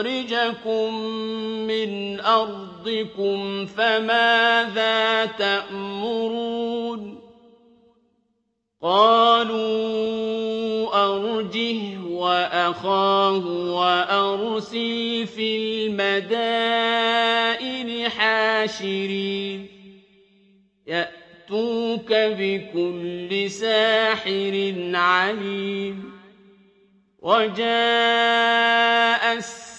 يخرجكم من أرضكم فماذا تأمرون؟ قالوا أرجه وأخاه وأرسل في المدائن حاشرين. يأتوك بكل ساحر عليم. وجاء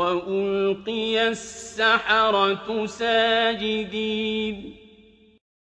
وألقي السحرة ساجدين